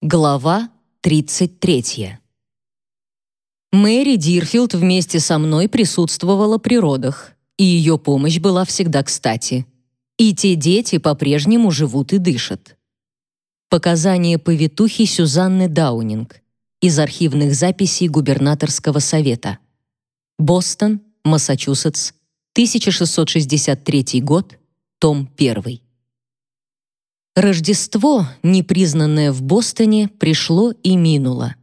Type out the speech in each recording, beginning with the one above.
Глава 33. Мэри Дирфилд вместе со мной присутствовала при родах, и ее помощь была всегда кстати. И те дети по-прежнему живут и дышат. Показания повитухи Сюзанны Даунинг из архивных записей губернаторского совета. Бостон, Массачусетс, 1663 год, том 1. Рождество, непризнанное в Бостоне, пришло и минуло.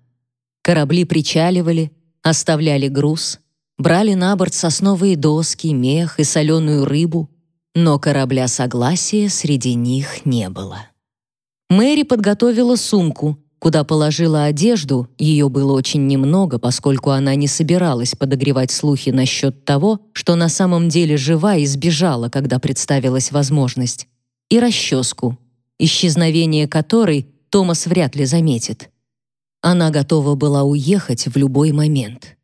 Корабли причаливали, оставляли груз, брали на борт сосновые доски, мех и соленую рыбу, но корабля согласия среди них не было. Мэри подготовила сумку, куда положила одежду, ее было очень немного, поскольку она не собиралась подогревать слухи насчет того, что на самом деле жива и сбежала, когда представилась возможность, и расческу, исчезновение которой Томас вряд ли заметит. Она готова была уехать в любой момент.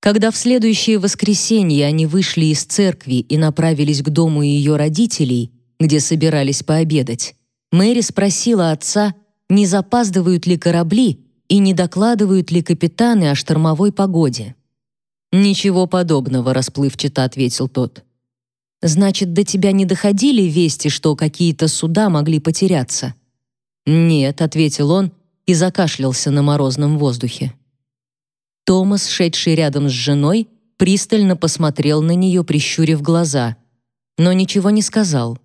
Когда в следующее воскресенье они вышли из церкви и направились к дому ее родителей, где собирались пообедать, Мэри спросила отца, не запаздывают ли корабли и не докладывают ли капитаны о штормовой погоде. «Ничего подобного», — расплывчато ответил тот. Значит, до тебя не доходили вести, что какие-то суда могли потеряться? Нет, ответил он и закашлялся на морозном воздухе. Томас, шедший рядом с женой, пристально посмотрел на нее, прищурив глаза, но ничего не сказал.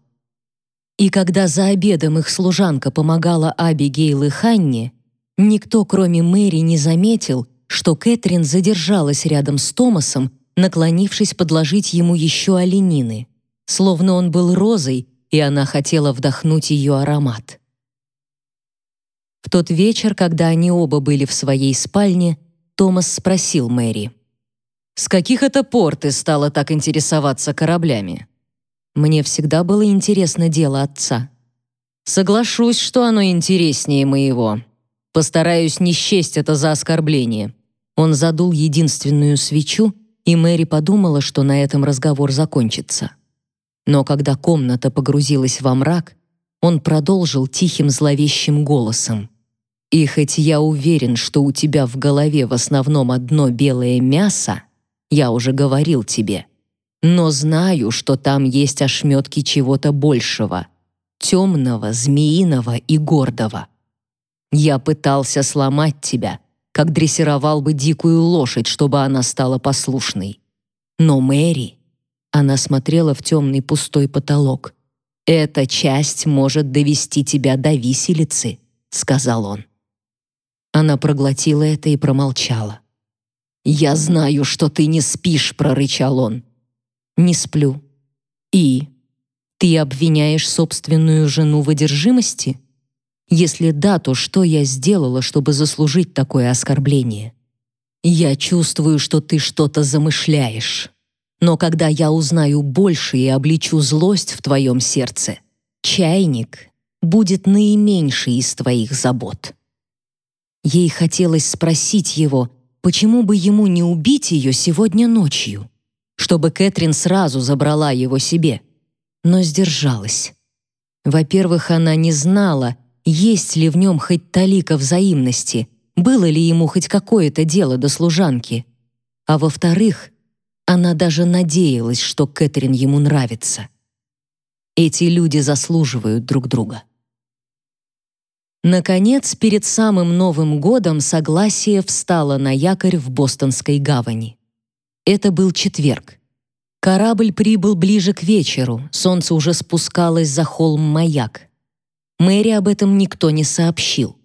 И когда за обедом их служанка помогала Абигейл и Ханне, никто, кроме Мэри, не заметил, что Кэтрин задержалась рядом с Томасом наклонившись подложить ему еще оленины, словно он был розой, и она хотела вдохнуть ее аромат. В тот вечер, когда они оба были в своей спальне, Томас спросил Мэри. «С каких это пор ты стала так интересоваться кораблями?» «Мне всегда было интересно дело отца». «Соглашусь, что оно интереснее моего. Постараюсь не счесть это за оскорбление». Он задул единственную свечу и Мэри подумала, что на этом разговор закончится. Но когда комната погрузилась во мрак, он продолжил тихим зловещим голосом. «И хоть я уверен, что у тебя в голове в основном одно белое мясо, я уже говорил тебе, но знаю, что там есть ошметки чего-то большего, темного, змеиного и гордого. Я пытался сломать тебя, как дрессировал бы дикую лошадь, чтобы она стала послушной. Но Мэри, она смотрела в темный пустой потолок. Эта часть может довести тебя до виселицы, сказал он. Она проглотила это и промолчала. Я знаю, что ты не спишь, прорычал он. Не сплю. И ты обвиняешь собственную жену в одержимости? Если да, то что я сделала, чтобы заслужить такое оскорбление? Я чувствую, что ты что-то замышляешь. Но когда я узнаю больше и обличу злость в твоем сердце, чайник будет наименьшей из твоих забот. Ей хотелось спросить его, почему бы ему не убить ее сегодня ночью, чтобы Кэтрин сразу забрала его себе, но сдержалась. Во-первых, она не знала, есть ли в нем хоть талика взаимности, было ли ему хоть какое-то дело до служанки. А во-вторых, она даже надеялась, что Кэтрин ему нравится. Эти люди заслуживают друг друга. Наконец, перед самым Новым годом согласие встало на якорь в Бостонской гавани. Это был четверг. Корабль прибыл ближе к вечеру, солнце уже спускалось за холм Маяк. Мэри об этом никто не сообщил.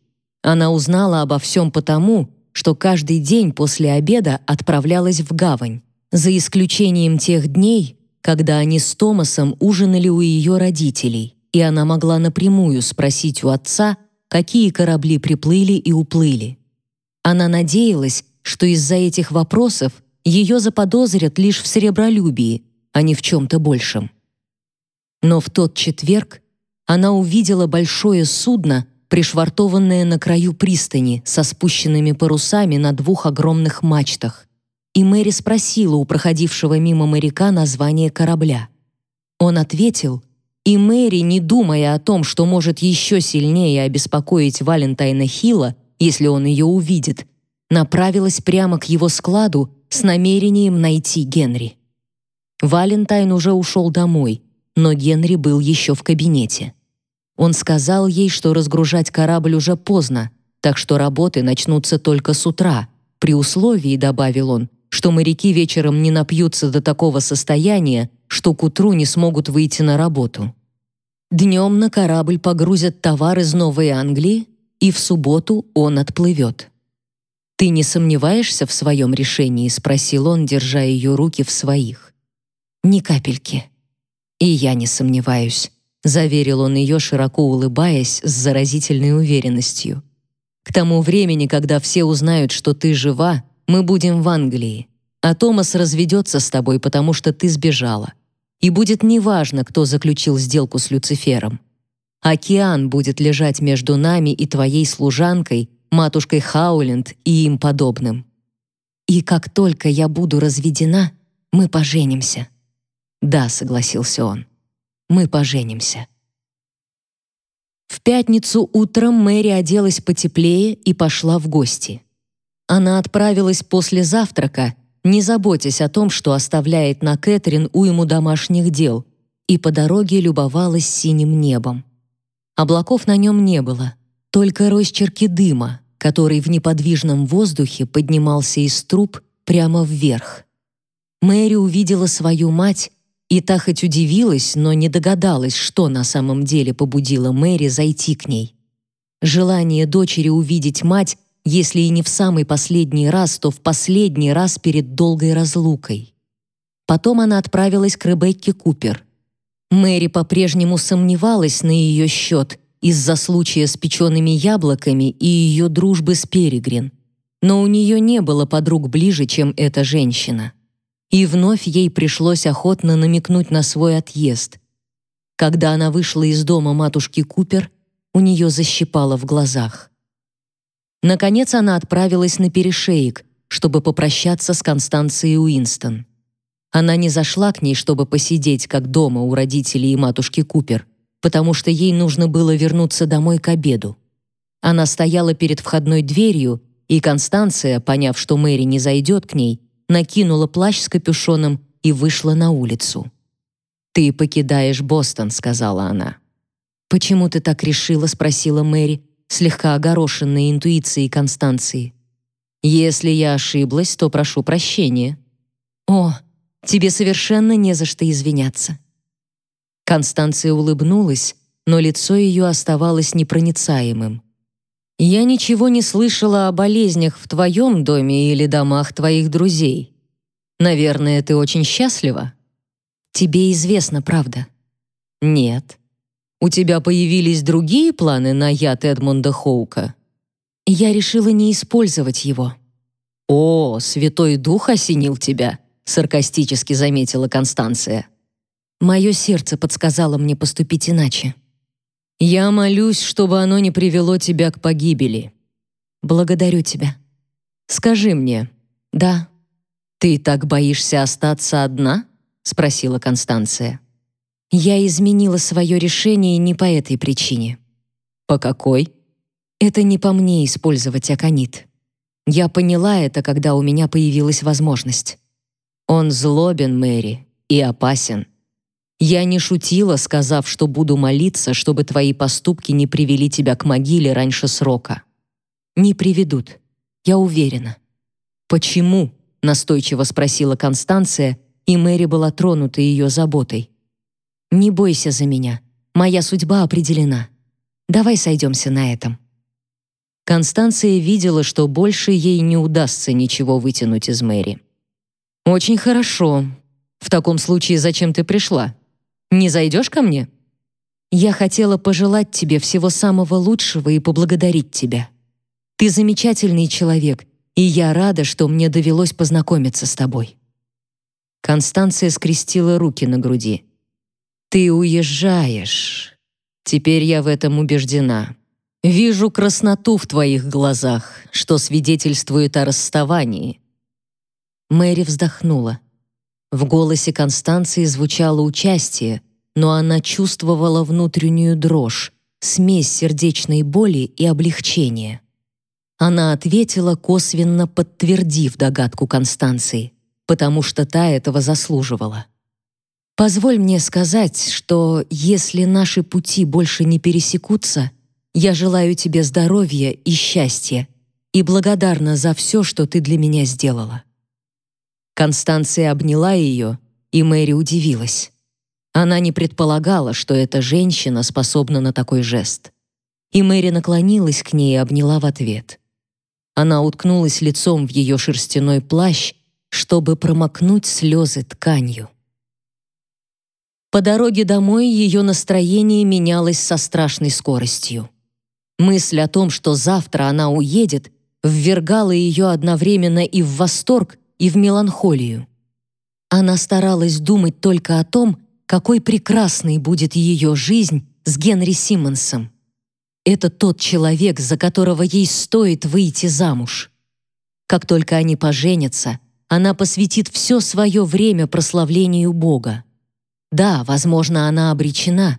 Она узнала обо всем потому, что каждый день после обеда отправлялась в гавань, за исключением тех дней, когда они с Томасом ужинали у ее родителей, и она могла напрямую спросить у отца, какие корабли приплыли и уплыли. Она надеялась, что из-за этих вопросов ее заподозрят лишь в серебролюбии, а не в чем-то большем. Но в тот четверг она увидела большое судно, пришвартованное на краю пристани со спущенными парусами на двух огромных мачтах. И Мэри спросила у проходившего мимо моряка название корабля. Он ответил, И Мэри, не думая о том, что может еще сильнее обеспокоить Валентайна Хилла, если он ее увидит, направилась прямо к его складу с намерением найти Генри. Валентайн уже ушел домой, но Генри был еще в кабинете. Он сказал ей, что разгружать корабль уже поздно, так что работы начнутся только с утра, при условии, добавил он, что моряки вечером не напьются до такого состояния, что к утру не смогут выйти на работу. Днем на корабль погрузят товар из Новой Англии, и в субботу он отплывет. «Ты не сомневаешься в своем решении?» — спросил он, держа ее руки в своих. «Ни капельки». «И я не сомневаюсь», — заверил он ее, широко улыбаясь с заразительной уверенностью. «К тому времени, когда все узнают, что ты жива, мы будем в Англии, а Томас разведется с тобой, потому что ты сбежала. И будет неважно, кто заключил сделку с Люцифером. Океан будет лежать между нами и твоей служанкой, матушкой Хауленд и им подобным. И как только я буду разведена, мы поженимся. Да, согласился он. Мы поженимся. В пятницу утром Мэри оделась потеплее и пошла в гости. Она отправилась после завтрака, не заботясь о том, что оставляет на Кэтрин уйму домашних дел, и по дороге любовалась синим небом. Облаков на нем не было, только росчерки дыма, который в неподвижном воздухе поднимался из труб прямо вверх. Мэри увидела свою мать, и та хоть удивилась, но не догадалась, что на самом деле побудило Мэри зайти к ней. Желание дочери увидеть мать если и не в самый последний раз, то в последний раз перед долгой разлукой. Потом она отправилась к Ребекке Купер. Мэри по-прежнему сомневалась на ее счет из-за случая с печеными яблоками и ее дружбы с Перегрин. Но у нее не было подруг ближе, чем эта женщина. И вновь ей пришлось охотно намекнуть на свой отъезд. Когда она вышла из дома матушки Купер, у нее защипало в глазах. Наконец она отправилась на перешеек, чтобы попрощаться с Констанцией Уинстон. Она не зашла к ней, чтобы посидеть как дома у родителей и матушки Купер, потому что ей нужно было вернуться домой к обеду. Она стояла перед входной дверью, и Констанция, поняв, что Мэри не зайдет к ней, накинула плащ с капюшоном и вышла на улицу. «Ты покидаешь Бостон», — сказала она. «Почему ты так решила?» — спросила Мэри, слегка огорошенной интуицией Констанции. «Если я ошиблась, то прошу прощения». «О, тебе совершенно не за что извиняться». Констанция улыбнулась, но лицо ее оставалось непроницаемым. «Я ничего не слышала о болезнях в твоем доме или домах твоих друзей. Наверное, ты очень счастлива?» «Тебе известно, правда?» «Нет». У тебя появились другие планы на яд Эдмунда Хоука? Я решила не использовать его. О, Святой Дух осенил тебя, саркастически заметила Констанция. Мое сердце подсказало мне поступить иначе. Я молюсь, чтобы оно не привело тебя к погибели. Благодарю тебя. Скажи мне, да, ты так боишься остаться одна? спросила Констанция. Я изменила свое решение не по этой причине. По какой? Это не по мне использовать аконит. Я поняла это, когда у меня появилась возможность. Он злобен, Мэри, и опасен. Я не шутила, сказав, что буду молиться, чтобы твои поступки не привели тебя к могиле раньше срока. Не приведут, я уверена. Почему? настойчиво спросила Констанция, и Мэри была тронута ее заботой. Не бойся за меня. Моя судьба определена. Давай сойдемся на этом». Констанция видела, что больше ей не удастся ничего вытянуть из Мэри. «Очень хорошо. В таком случае зачем ты пришла? Не зайдешь ко мне?» «Я хотела пожелать тебе всего самого лучшего и поблагодарить тебя. Ты замечательный человек, и я рада, что мне довелось познакомиться с тобой». Констанция скрестила руки на груди. Ты уезжаешь. Теперь я в этом убеждена. Вижу красноту в твоих глазах, что свидетельствует о расставании. Мэри вздохнула. В голосе Констанции звучало участие, но она чувствовала внутреннюю дрожь, смесь сердечной боли и облегчения. Она ответила, косвенно подтвердив догадку Констанции, потому что та этого заслуживала. «Позволь мне сказать, что если наши пути больше не пересекутся, я желаю тебе здоровья и счастья и благодарна за все, что ты для меня сделала». Констанция обняла ее, и Мэри удивилась. Она не предполагала, что эта женщина способна на такой жест. И Мэри наклонилась к ней и обняла в ответ. Она уткнулась лицом в ее шерстяной плащ, чтобы промокнуть слезы тканью. По дороге домой ее настроение менялось со страшной скоростью. Мысль о том, что завтра она уедет, ввергала ее одновременно и в восторг, и в меланхолию. Она старалась думать только о том, какой прекрасной будет ее жизнь с Генри Симмонсом. Это тот человек, за которого ей стоит выйти замуж. Как только они поженятся, она посвятит все свое время прославлению Бога. Да, возможно, она обречена,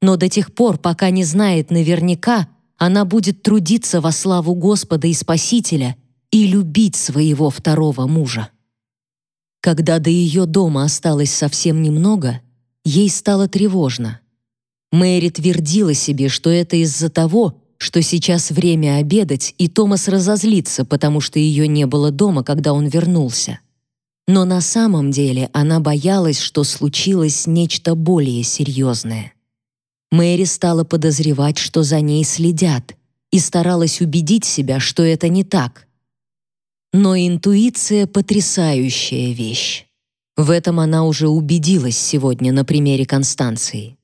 но до тех пор, пока не знает наверняка, она будет трудиться во славу Господа и Спасителя и любить своего второго мужа. Когда до ее дома осталось совсем немного, ей стало тревожно. Мэри твердила себе, что это из-за того, что сейчас время обедать, и Томас разозлится, потому что ее не было дома, когда он вернулся. Но на самом деле она боялась, что случилось нечто более серьезное. Мэри стала подозревать, что за ней следят, и старалась убедить себя, что это не так. Но интуиция — потрясающая вещь. В этом она уже убедилась сегодня на примере Констанции.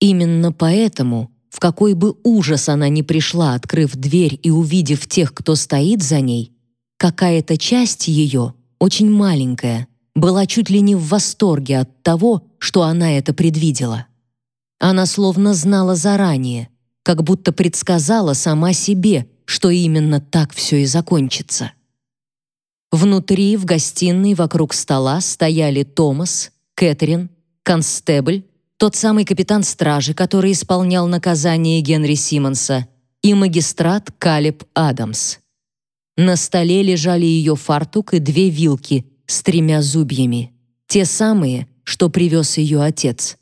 Именно поэтому, в какой бы ужас она ни пришла, открыв дверь и увидев тех, кто стоит за ней, какая-то часть ее, очень маленькая, была чуть ли не в восторге от того, что она это предвидела. Она словно знала заранее, как будто предсказала сама себе, что именно так все и закончится. Внутри, в гостиной, вокруг стола стояли Томас, Кэтрин, Констебль, тот самый капитан стражи, который исполнял наказание Генри Симмонса, и магистрат Калеб Адамс. На столе лежали ее фартук и две вилки с тремя зубьями, те самые, что привез ее отец.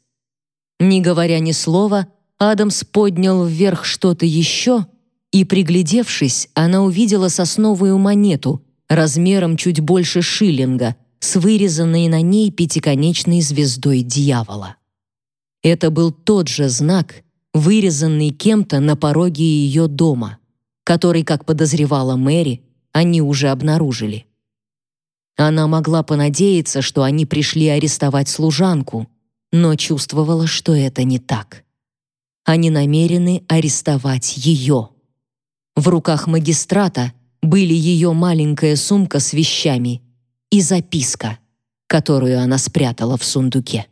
Не говоря ни слова, Адамс поднял вверх что-то еще, и, приглядевшись, она увидела сосновую монету размером чуть больше шиллинга с вырезанной на ней пятиконечной звездой дьявола. Это был тот же знак, вырезанный кем-то на пороге ее дома, который, как подозревала Мэри, они уже обнаружили. Она могла понадеяться, что они пришли арестовать служанку, но чувствовала, что это не так. Они намерены арестовать ее. В руках магистрата были ее маленькая сумка с вещами и записка, которую она спрятала в сундуке.